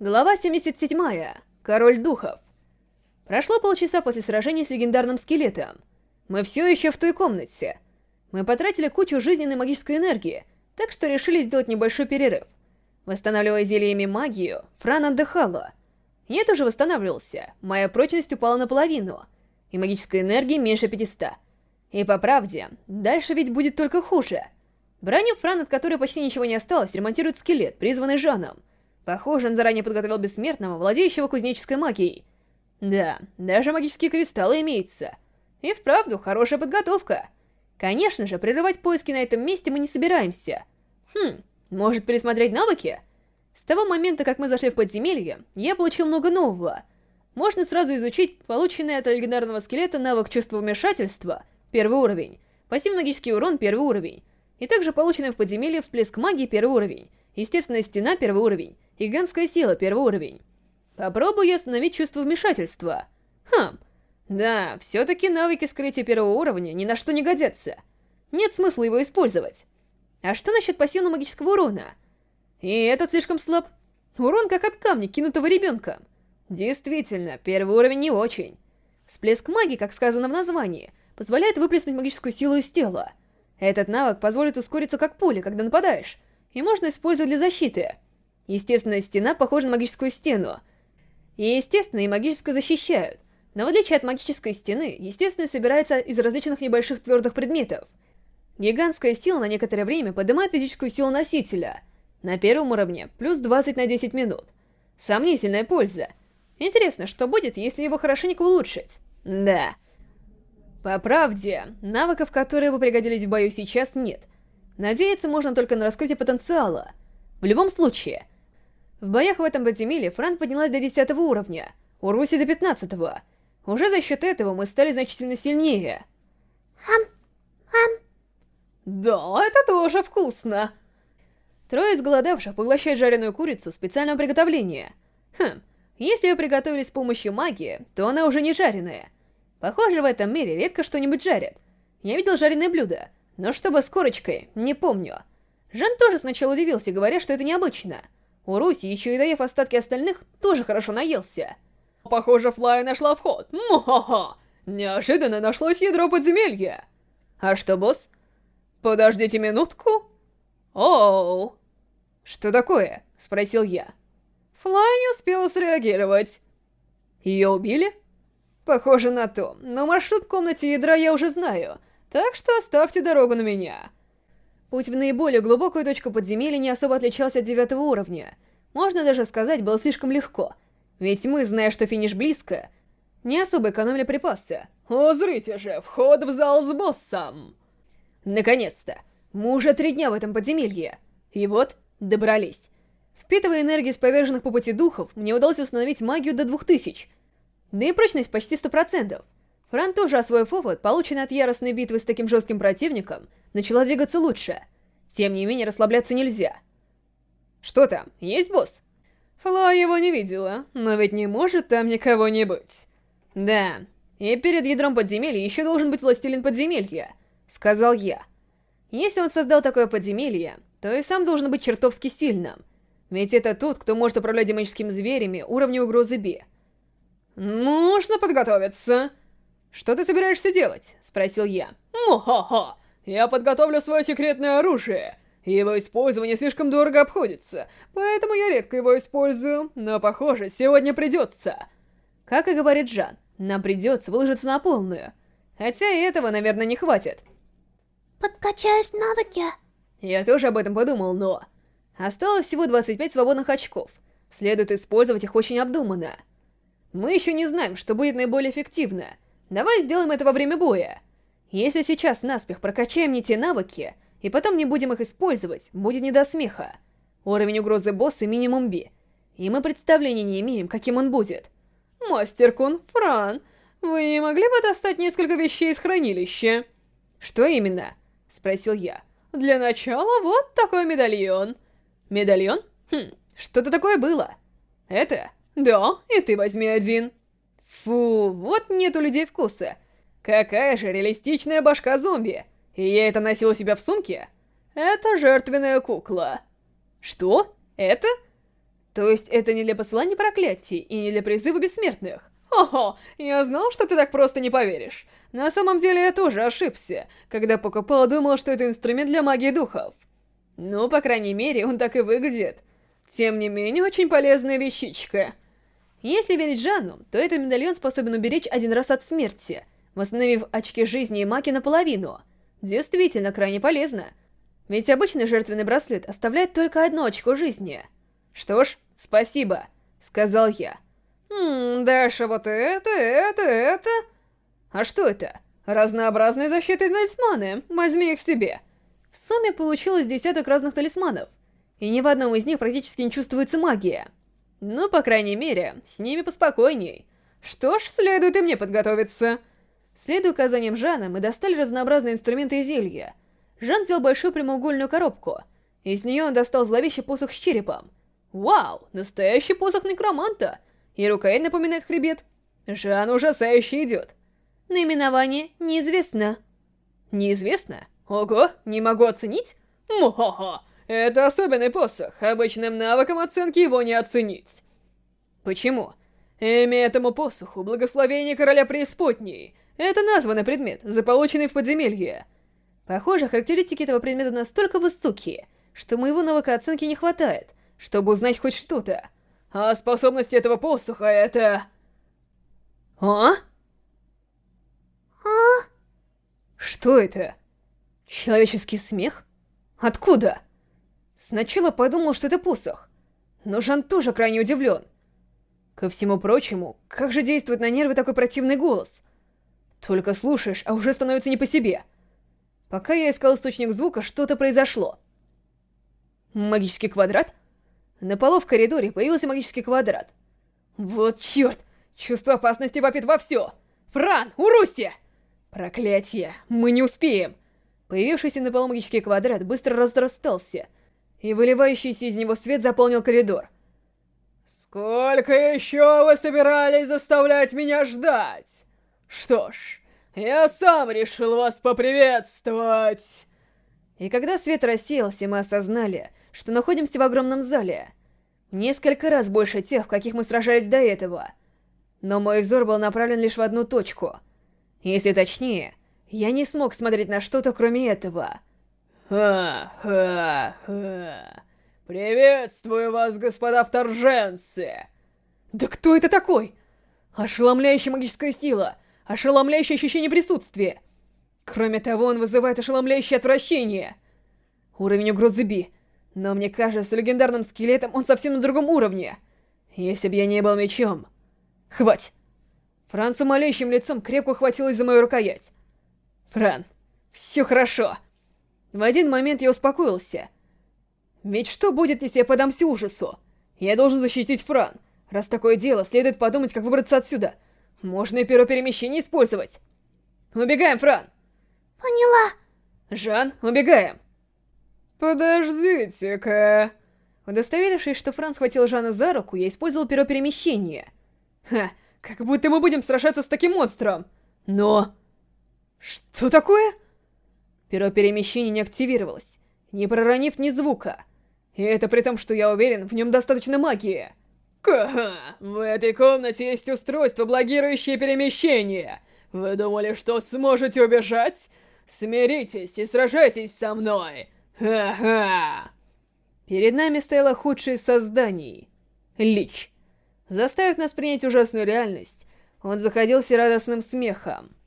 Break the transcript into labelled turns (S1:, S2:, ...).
S1: Глава 77. Король духов. Прошло полчаса после сражения с легендарным скелетом. Мы все еще в той комнате. Мы потратили кучу жизненной магической энергии, так что решили сделать небольшой перерыв. Восстанавливая зельями магию, Фран отдыхала. Я тоже восстанавливался, моя прочность упала наполовину, и магической энергии меньше 500. И по правде, дальше ведь будет только хуже. Броню Фран, от которой почти ничего не осталось, ремонтирует скелет, призванный Жаном. Похоже, он заранее подготовил бессмертного, владеющего кузнеческой магией. Да, даже магические кристаллы имеются. И вправду, хорошая подготовка. Конечно же, прерывать поиски на этом месте мы не собираемся. Хм, может пересмотреть навыки? С того момента, как мы зашли в подземелье, я получил много нового. Можно сразу изучить полученный от легендарного скелета навык чувства вмешательства, первый уровень, пассивный магический урон, первый уровень, и также полученный в подземелье всплеск магии, первый уровень, естественная стена, первый уровень, Гигантская сила, первый уровень. Попробую остановить чувство вмешательства. Хм. Да, все-таки навыки скрытия первого уровня ни на что не годятся. Нет смысла его использовать. А что насчет пассивного магического урона? И этот слишком слаб. Урон как от камня, кинутого ребенком. Действительно, первый уровень не очень. Всплеск магии, как сказано в названии, позволяет выплеснуть магическую силу из тела. Этот навык позволит ускориться как пуля, когда нападаешь, и можно использовать для защиты. Естественная стена похожа на магическую стену. И естественно, и магическую защищают. Но в отличие от магической стены, естественная собирается из различных небольших твердых предметов. Гигантская сила на некоторое время поднимает физическую силу носителя. На первом уровне плюс 20 на 10 минут. Сомнительная польза. Интересно, что будет, если его хорошенько улучшить? Да. По правде, навыков, которые бы пригодились в бою сейчас, нет. Надеяться можно только на раскрытие потенциала. В любом случае, в боях в этом подземелье Фран поднялась до 10 уровня, у Руси до 15 -го. Уже за счет этого мы стали значительно сильнее.
S2: Хам, хам.
S1: Да, это тоже вкусно. Трое из голодавших поглощают жареную курицу специального приготовления. Хм, если ее приготовили с помощью магии, то она уже не жареная. Похоже, в этом мире редко что-нибудь жарят. Я видел жареное блюдо, но чтобы с корочкой, не помню. Жан тоже сначала удивился, говоря, что это необычно. У Руси, еще и доев остатки остальных, тоже хорошо наелся. Похоже, Флая нашла вход. Муха-ха! Неожиданно нашлось ядро подземелья. А что, босс? Подождите минутку. Оу. Что такое? Спросил я. Флай не успела среагировать. Ее убили? Похоже на то, но маршрут в комнате ядра я уже знаю, так что оставьте дорогу на меня. Путь в наиболее глубокую точку подземелья не особо отличался от девятого уровня. Можно даже сказать, было слишком легко. Ведь мы, зная, что финиш близко, не особо экономили припасы. Узрите же, вход в зал с боссом! Наконец-то! Мы уже три дня в этом подземелье. И вот, добрались. Впитывая энергию с поверженных по пути духов, мне удалось установить магию до 2000. Да и прочность почти 100%. Фран тоже, освоив опыт, полученный от яростной битвы с таким жестким противником, начала двигаться лучше. Тем не менее, расслабляться нельзя. Что там, есть босс? Фло его не видела, но ведь не может там никого не быть. Да, и перед ядром подземелья еще должен быть властелин подземелья, сказал я. Если он создал такое подземелье, то и сам должен быть чертовски сильным. Ведь это тот, кто может управлять демоническими зверями уровня угрозы Б. «Нужно подготовиться!» «Что ты собираешься делать?» — спросил я. «Му-ха-ха! Я подготовлю свое секретное оружие. Его использование слишком дорого обходится, поэтому я редко его использую, но, похоже, сегодня придется». Как и говорит Жан, нам придется выложиться на полную. Хотя и этого, наверное, не хватит.
S2: Подкачаешь навыки?
S1: Я тоже об этом подумал, но... Осталось всего 25 свободных очков. Следует использовать их очень обдуманно. Мы еще не знаем, что будет наиболее эффективно — Давай сделаем это во время боя. Если сейчас наспех прокачаем не те навыки, и потом не будем их использовать, будет не до смеха. Уровень угрозы босса минимум Би, и мы представления не имеем, каким он будет. Мастер Кун, Фран, вы не могли бы достать несколько вещей из хранилища? Что именно? Спросил я. Для начала вот такой медальон. Медальон? Хм, что-то такое было. Это? Да, и ты возьми один. Фу, вот нет у людей вкуса. Какая же реалистичная башка зомби. И я это носил у себя в сумке? Это жертвенная кукла. Что? Это? То есть это не для посылания проклятий и не для призыва бессмертных? Ого, я знал, что ты так просто не поверишь. На самом деле я тоже ошибся, когда покупал, думал, что это инструмент для магии духов. Ну, по крайней мере, он так и выглядит. Тем не менее, очень полезная вещичка. Если верить Жанну, то этот медальон способен уберечь один раз от смерти, восстановив очки жизни и маки наполовину. Действительно, крайне полезно. Ведь обычный жертвенный браслет оставляет только одно очко жизни. Что ж, спасибо, сказал я. Ммм, дальше вот это, это, это... А что это? Разнообразные защиты талисманы, возьми их себе. В сумме получилось десяток разных талисманов, и ни в одном из них практически не чувствуется магия. Ну, по крайней мере, с ними поспокойней. Что ж, следует и мне подготовиться. Следуя указаниям Жана, мы достали разнообразные инструменты и зелья. Жан взял большую прямоугольную коробку. Из нее он достал зловещий посох с черепом. Вау, настоящий посох некроманта! И рукоять напоминает хребет. Жан ужасающе идет. Наименование неизвестно. Неизвестно? Ого, не могу оценить? Мухо-хо, это особенный посох, обычным навыком оценки его не оценить. Почему? Имя этому посоху — благословение короля преисподней. Это названный предмет, заполученный в подземелье. Похоже, характеристики этого предмета настолько высокие, что моего навыка оценки не хватает, чтобы узнать хоть что-то. А способность этого посоха — это... А?
S2: А?
S1: Что это? Человеческий смех? Откуда? Сначала подумал, что это посох, но Жан тоже крайне удивлен. Ко всему прочему, как же действует на нервы такой противный голос? Только слушаешь, а уже становится не по себе. Пока я искал источник звука, что-то произошло. Магический квадрат? На полу в коридоре появился магический квадрат. Вот черт! Чувство опасности вопит во все! Фран, уруйся! Проклятие, мы не успеем! Появившийся на полу магический квадрат быстро разрастался, и выливающийся из него свет заполнил коридор. «Сколько еще вы собирались заставлять меня ждать? Что ж, я сам решил вас поприветствовать!» И когда свет рассеялся, мы осознали, что находимся в огромном зале. Несколько раз больше тех, в каких мы сражались до этого. Но мой взор был направлен лишь в одну точку. Если точнее, я не смог смотреть на что-то кроме этого. Ха-ха-ха. Приветствую вас, господа вторженцы! Да кто это такой? Ошеломляющая магическая сила, ошеломляющее ощущение присутствия. Кроме того, он вызывает ошеломляющее отвращение. Уровень угрозы Би. Но мне кажется, с легендарным скелетом он совсем на другом уровне. Если бы я не был мечом... Хвать! Фран с умоляющим лицом крепко ухватилась за мою рукоять. Фран, все хорошо. В один момент я успокоился. Ведь что будет, если я подамся ужасу? Я должен защитить Фран. Раз такое дело, следует подумать, как выбраться отсюда. Можно и перо перемещения использовать. Убегаем, Фран!
S2: Поняла.
S1: Жан, убегаем. Подождите-ка. Удостоверившись, что Фран схватил Жана за руку, я использовал перо перемещения. Ха, как будто мы будем сражаться с таким монстром. Но... Что такое? Перо перемещения не активировалось, не проронив ни звука. И это при том, что я уверен, в нем достаточно магии. Ха, в этой комнате есть устройство, блокирующее перемещение. Вы думали, что сможете убежать? Смиритесь и сражайтесь со мной. Ха-ха. Перед нами стояло худшее из созданий. Лич. Заставив нас принять ужасную реальность, он заходился радостным смехом.